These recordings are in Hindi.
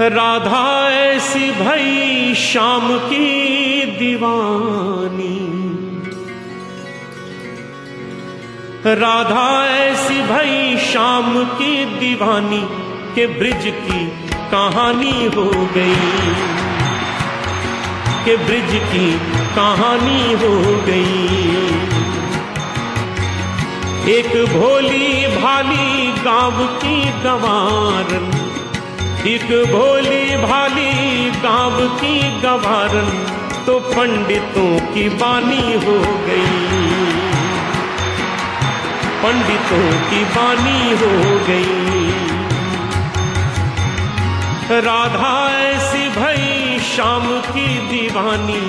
राधा ऐसी भई शाम की दीवानी। राधा ऐसी भई शाम की दीवानी के ब्रिज की कहानी हो गई। के ब्रिज की कहानी हो गई। एक भोली भाली गाँव की गवारन एक भोली भाली गाँव की गवारन तो पंडितों की बानी हो गई। पंडितों की बानी हो गई। राधा ऐसी भई शाम की दीवानी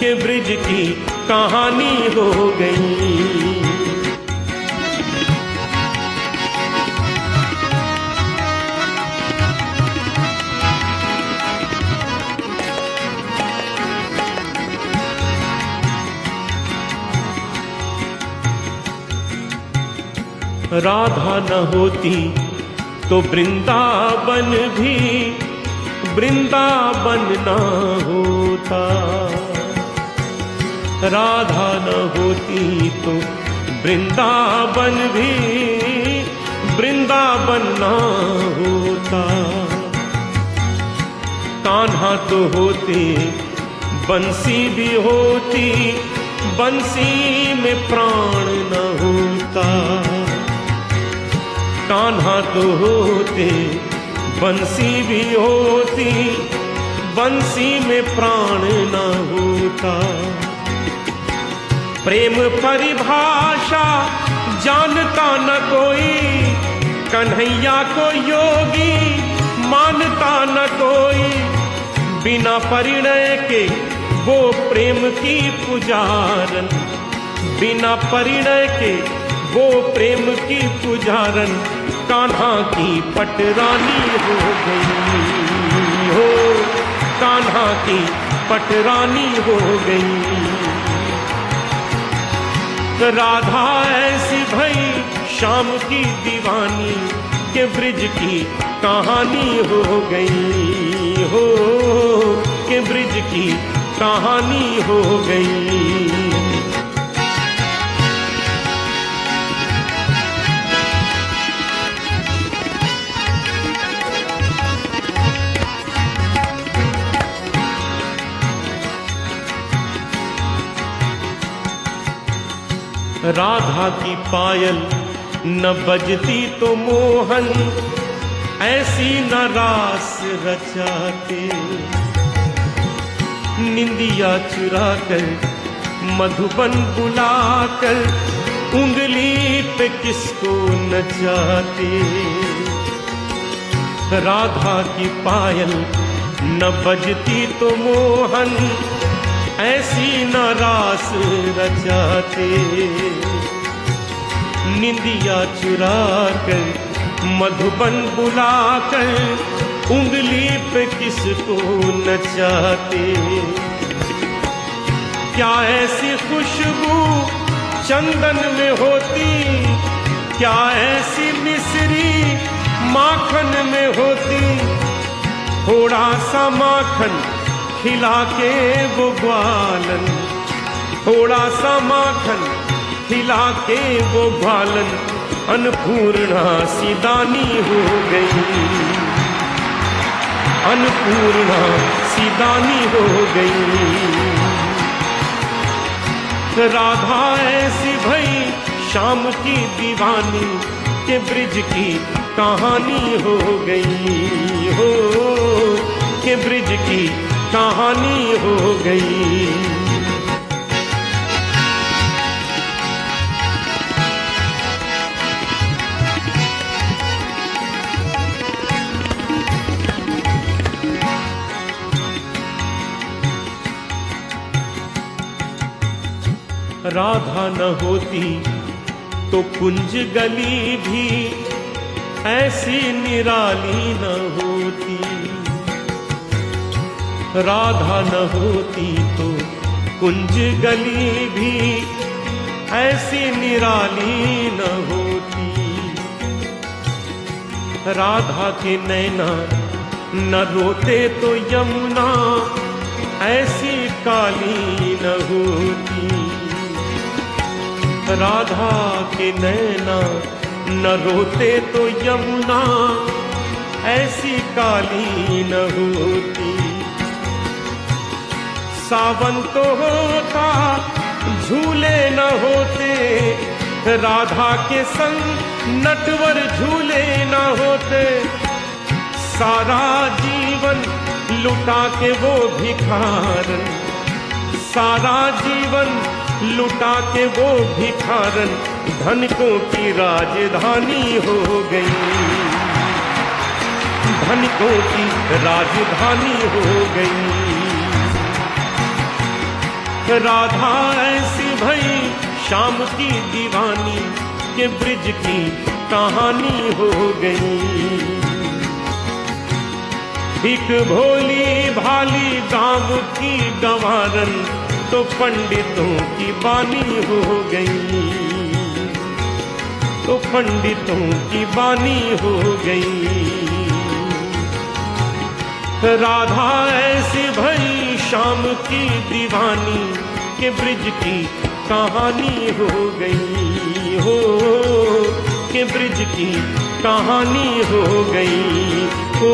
के ब्रिज की कहानी हो गई। राधा न होती तो वृंदावन भी वृंदावन न होता। राधा न होती तो वृंदावन भी वृंदावन न होता। कान्हा तो होते, बंसी भी होती, बंसी में प्राण न होता। कान्हा तो होते, बंसी भी होती, बंसी में प्राण न होता। प्रेम परिभाषा जानता न कोई, कन्हैया को योगी मानता न कोई। बिना परिणय के वो प्रेम की पुजारन, बिना परिणय के वो प्रेम की पुजारन कान्हा की पटरानी हो गई। हो, कान्हा की पटरानी हो गई। राधा ऐसी भई शाम की दीवानी के ब्रिज की कहानी हो गई। हो, के ब्रिज की कहानी हो गई। राधा की पायल न बजती तो मोहन, ऐसी न रास रचाते। निंदिया चुरा कर मधुबन बुलाकर, उंगली पे किसको नचाते राधा की पायल न बजती तो मोहन, ऐसी न रास रचाते। निंदिया चुरा कर मधुबन बुलाकर, उंगली पे किसको नचाते। क्या ऐसी खुशबू चंदन में होती? क्या ऐसी मिश्री माखन में होती? थोड़ा सा माखन खिला के वो ग्वालन थोड़ा सा माखन खिला के वो ग्वालन अन्नपूर्णा सीदानी हो गई। अन्नपूर्णा सीदानी हो गई। राधा ऐसी भई शाम की दीवानी के ब्रिज की कहानी हो गई। हो, के ब्रिज की कहानी हो गई। राधा न होती तो कुंज गली भी ऐसी निराली न होती। राधा न होती तो कुंज गली भी ऐसी निराली न होती। राधा के नैना न रोते तो यमुना ऐसी काली राधा के नैना, न रोते तो यमुना, ऐसी काली न होती। सावन तो होता, झूले न होते, राधा के संग नटवर झूले न होते। सारा जीवन लुटा के वो भिखार, सारा जीवन लुटा के वो भिखारन धनिकों की राजधानी हो गई। धनिकों की राजधानी हो गई। राधा ऐसी भई शाम की दीवानी के ब्रिज की कहानी हो गई। एक भोली भाली गाँव की गवारन तो पंडितों की बानी हो गई। तो पंडितों की बानी हो गई। राधा ऐसी भई शाम की दीवानी के ब्रिज की कहानी हो गई। हो, के ब्रिज की कहानी हो गई। हो,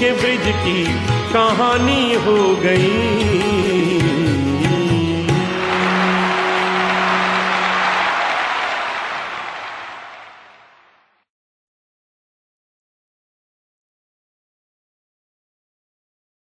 के ब्रिज की कहानी हो गई।